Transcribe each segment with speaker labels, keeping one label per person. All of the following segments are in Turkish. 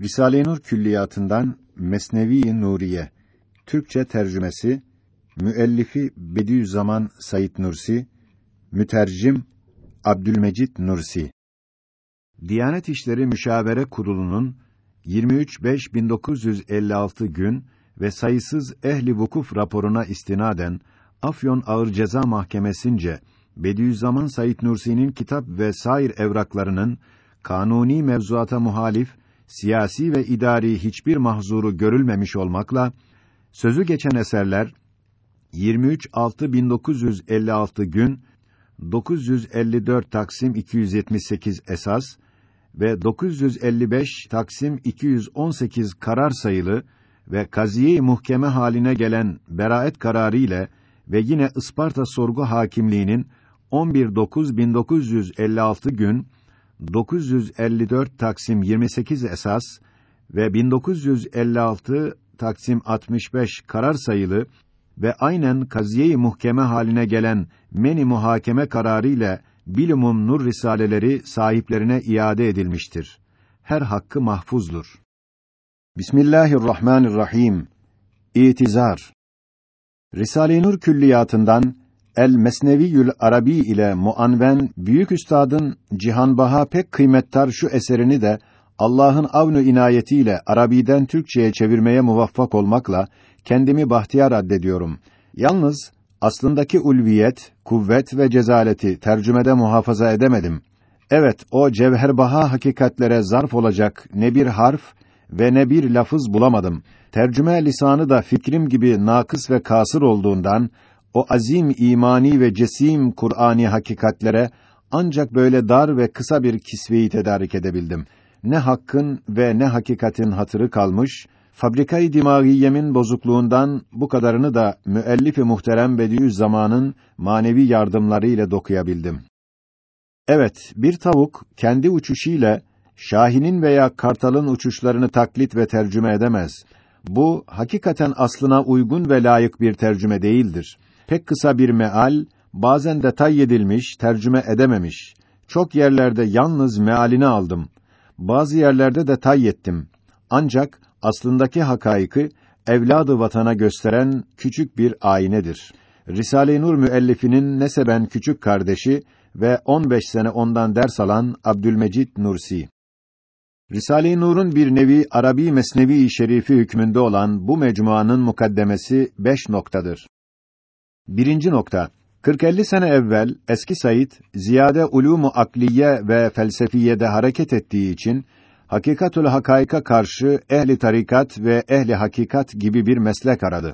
Speaker 1: Risale-i Nur Külliyatından Mesnevi-i Nuriye Türkçe tercümesi müellifi Bediüzzaman Said Nursi mütercim Abdülmecid Nursi Diyanet İşleri Müşavere Kurulu'nun 23.5.1956 gün ve sayısız ehli vukuf raporuna istinaden Afyon Ağır Ceza Mahkemesince Bediüzzaman Said Nursi'nin kitap ve sair evraklarının kanuni mevzuata muhalif siyasi ve idari hiçbir mahzuru görülmemiş olmakla sözü geçen eserler 23.6.1956 gün 954 Taksim 278 esas ve 955 Taksim 218 karar sayılı ve kaziye muhkeme haline gelen beraet kararı ile ve yine Isparta sorgu hakimliğinin 11.9.1956 gün 954 Taksim 28 esas ve 1956 Taksim 65 karar sayılı ve aynen kaziyeyi muhkeme haline gelen meni muhakeme kararı ile bilumum nur risaleleri sahiplerine iade edilmiştir. Her hakkı mahfuzdur. Bismillahirrahmanirrahim. İtizar Risale-i Nur külliyatından El Mesneviyül Arabi ile Muanven büyük üstadın Cihanbaha pek kıymettar şu eserini de Allah'ın avnu inayetiyle Arabi'den Türkçeye çevirmeye muvaffak olmakla kendimi bahtiyar addediyorum. Yalnız aslındaki ulviyet, kuvvet ve cezaleti tercümede muhafaza edemedim. Evet, o cevherbaha hakikatlere zarf olacak ne bir harf ve ne bir lafız bulamadım. Tercüme lisanı da fikrim gibi nakıs ve kasır olduğundan o azim imani ve cesim Kur'ani hakikatlere ancak böyle dar ve kısa bir kisveyi tedarik edebildim. Ne hakkın ve ne hakikatin hatırı kalmış, fabrikayı dimagiyemin bozukluğundan bu kadarını da müellifi muhterem Bediüzzaman'ın manevi yardımları ile dokuyabildim. Evet, bir tavuk kendi uçuşuyla Şahin'in veya Kartal'ın uçuşlarını taklit ve tercüme edemez. Bu hakikaten aslına uygun ve layık bir tercüme değildir pek kısa bir meal, bazen detay edilmiş, tercüme edememiş. Çok yerlerde yalnız mealini aldım. Bazı yerlerde detay ettim. Ancak aslındaki hakaiki evladı vatana gösteren küçük bir aynedir. Risale-i Nur müellifinin neseben küçük kardeşi ve 15 sene ondan ders alan Abdülmecid Nursi. Risale-i Nur'un bir nevi Arabi Mesnevi-i Şerifi hükmünde olan bu mecmuanın mukaddemesi beş noktadır. Birinci nokta. 40-50 sene evvel eski Said ziyade ulûmu akliye ve felsefiye de hareket ettiği için hakikatül hakayka karşı ehli tarikat ve ehli hakikat gibi bir meslek aradı.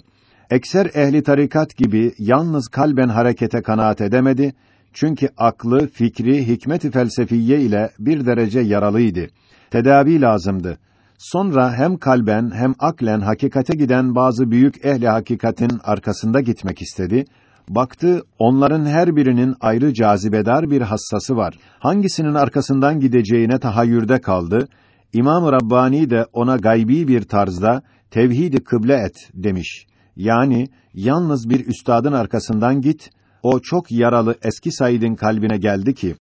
Speaker 1: Ekser ehli tarikat gibi yalnız kalben harekete kanaat edemedi. Çünkü aklı, fikri, hikmeti felsefiye ile bir derece yaralıydı. Tedavi lazımdı. Sonra hem kalben hem aklen hakikate giden bazı büyük ehli hakikatin arkasında gitmek istedi. Baktı, onların her birinin ayrı cazibedar bir hassası var. Hangisinin arkasından gideceğine tahayyürde kaldı. İmam Rabbani de ona gaybi bir tarzda tevhidi kıble et demiş. Yani yalnız bir üstadın arkasından git. O çok yaralı eski Said'in kalbine geldi ki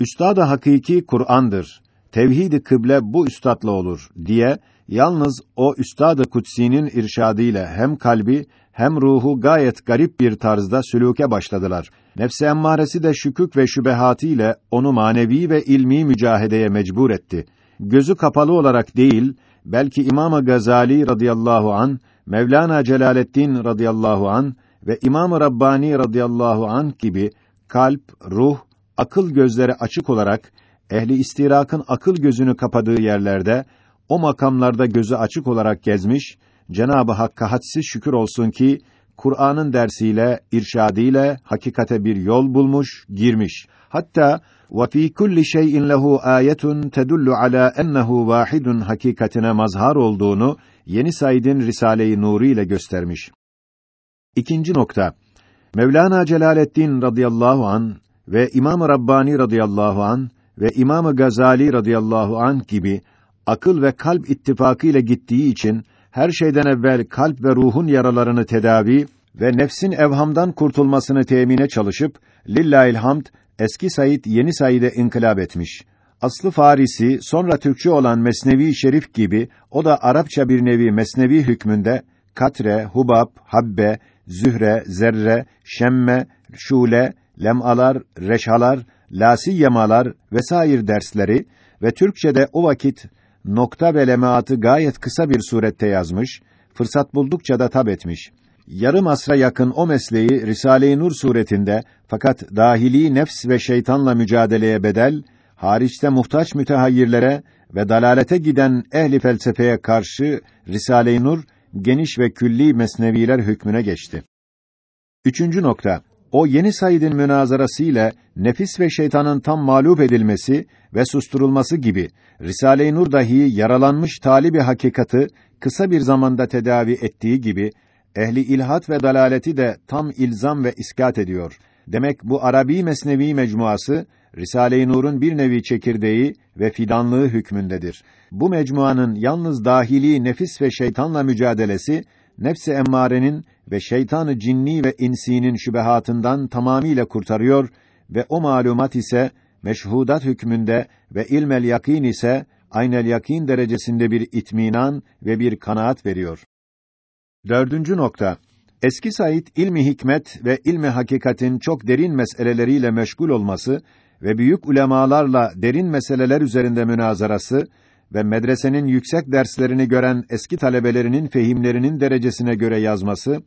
Speaker 1: Üstad-ı hakiki Kur'an'dır tevhid-i kıble bu üstadla olur diye yalnız o üstad-ı kutsinin irşadıyla hem kalbi hem ruhu gayet garip bir tarzda sülûke başladılar. Nefs-i emmaresi de şükük ve şübehatı ile onu manevi ve ilmi mücahedeye mecbur etti. Gözü kapalı olarak değil, belki İmam Gazali radıyallahu an, Mevlana Celaleddin radıyallahu an ve İmam Rabbani radıyallahu an gibi kalp, ruh, akıl gözleri açık olarak ehli istirakın akıl gözünü kapadığı yerlerde, o makamlarda gözü açık olarak gezmiş, cenab Hakk'a hadsiz şükür olsun ki, Kur'an'ın dersiyle, irşadiyle hakikate bir yol bulmuş, girmiş. Hatta وَفِي كُلِّ شَيْءٍ لَهُ آيَةٌ تَدُلُّ عَلَى أَنَّهُ وَاحِدٌ hakikatine mazhar olduğunu Yeni Said'in Risale-i Nuri ile göstermiş. İkinci nokta. Mevlana Celaleddin radıyallahu an ve İmam Rabbani radıyallahu an ve İmam Gazali radıyallahu an gibi akıl ve kalp ittifakı ile gittiği için her şeyden evvel kalp ve ruhun yaralarını tedavi ve nefsin evhamdan kurtulmasını temine çalışıp lillahil hamd eski Said yeni Said'e inkılap etmiş. Aslı Farisi sonra Türkçe olan Mesnevi Şerif gibi o da Arapça bir nevi Mesnevi hükmünde katre, hubab, habbe, zühre, zerre, şemme, şule, lemalar, reşalar Lasi lasiyemalar vesair dersleri ve Türkçede o vakit nokta ve lemaatı gayet kısa bir surette yazmış, fırsat buldukça da tab etmiş. Yarım asra yakın o mesleği Risale-i Nur suretinde fakat dahili nefs ve şeytanla mücadeleye bedel, hariçte muhtaç mütehayyirlere ve dalalete giden ehli felsefeye karşı Risale-i Nur geniş ve külli mesneviler hükmüne geçti. Üçüncü nokta o yeni Said'in münazarası ile nefis ve şeytanın tam mağlup edilmesi ve susturulması gibi Risale-i Nur dahi yaralanmış talibi hakikatı kısa bir zamanda tedavi ettiği gibi ehli ilhat ve dalaleti de tam ilzam ve iskat ediyor. Demek bu Arabi Mesnevi mecmuası Risale-i Nur'un bir nevi çekirdeği ve fidanlığı hükmündedir. Bu mecmuanın yalnız dahili nefis ve şeytanla mücadelesi nefs-i emmarenin ve şeytanı cinni ve insinin şübehatından tamamiyle kurtarıyor ve o malumat ise meşhudat hükmünde ve ilmel yakin ise aynel yakin derecesinde bir itminan ve bir kanaat veriyor. Dördüncü nokta. Eski Said ilmi hikmet ve ilmi hakikatin çok derin meseleleriyle meşgul olması ve büyük ulemalarla derin meseleler üzerinde münazarası ve medresenin yüksek derslerini gören eski talebelerinin fehimlerinin derecesine göre yazması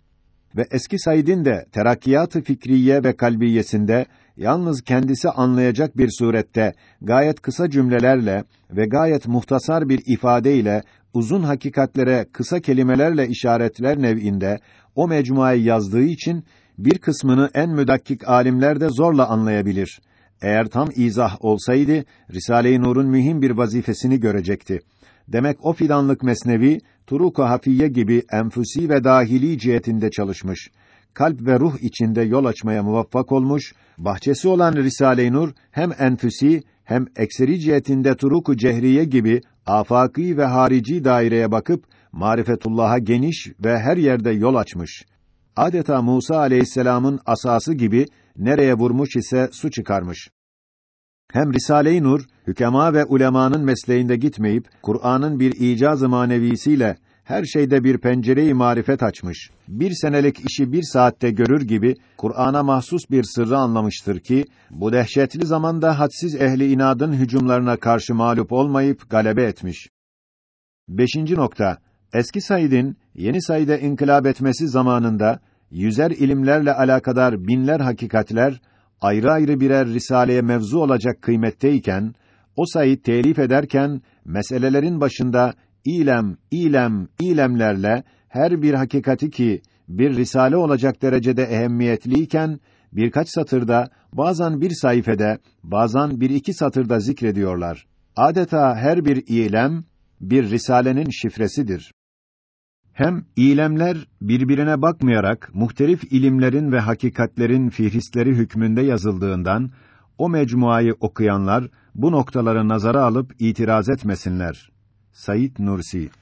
Speaker 1: ve eski Said'in de terakkiyat-ı fikriye ve kalbiyesinde yalnız kendisi anlayacak bir surette gayet kısa cümlelerle ve gayet muhtasar bir ifadeyle uzun hakikatlere kısa kelimelerle işaretler nev'inde o mecmuayı yazdığı için bir kısmını en müdakkik alimler de zorla anlayabilir. Eğer tam izah olsaydı Risale-i Nur'un mühim bir vazifesini görecekti. Demek o filanlık mesnevi, Turuk-u Hafiye gibi enfüsi ve dahili cihetinde çalışmış. Kalp ve ruh içinde yol açmaya muvaffak olmuş, bahçesi olan Risale-i Nur, hem enfüsi, hem ekseri cihetinde Turuk-u Cehriye gibi afaki ve harici daireye bakıp, marifetullah'a geniş ve her yerde yol açmış. Adeta Musa aleyhisselamın asası gibi, nereye vurmuş ise su çıkarmış. Hem Risale-i Nur, hükema ve ulemanın mesleğinde gitmeyip, Kur'an'ın bir icaz-ı manevisiyle her şeyde bir pencereyi marifet açmış. Bir senelik işi bir saatte görür gibi Kur'an'a mahsus bir sırrı anlamıştır ki bu dehşetli zamanda hadsiz ehli inadın hücumlarına karşı mağlup olmayıp galebe etmiş. Beşinci nokta. Eski Said'in yeni Said'e inkılap etmesi zamanında yüzer ilimlerle alakadar binler hakikatler ayrı ayrı birer risaleye mevzu olacak kıymetteyken, o sayı telif ederken, meselelerin başında ilem, ilem, ilemlerle her bir hakikati ki bir risale olacak derecede ehemmiyetliyken, birkaç satırda, bazen bir sayfede, bazen bir iki satırda zikrediyorlar. Adeta her bir ilem, bir risalenin şifresidir. Hem ilemler birbirine bakmayarak muhtelif ilimlerin ve hakikatlerin fihristleri hükmünde yazıldığından o mecmuayı okuyanlar bu noktaları nazara alıp itiraz etmesinler. Sayit Nursi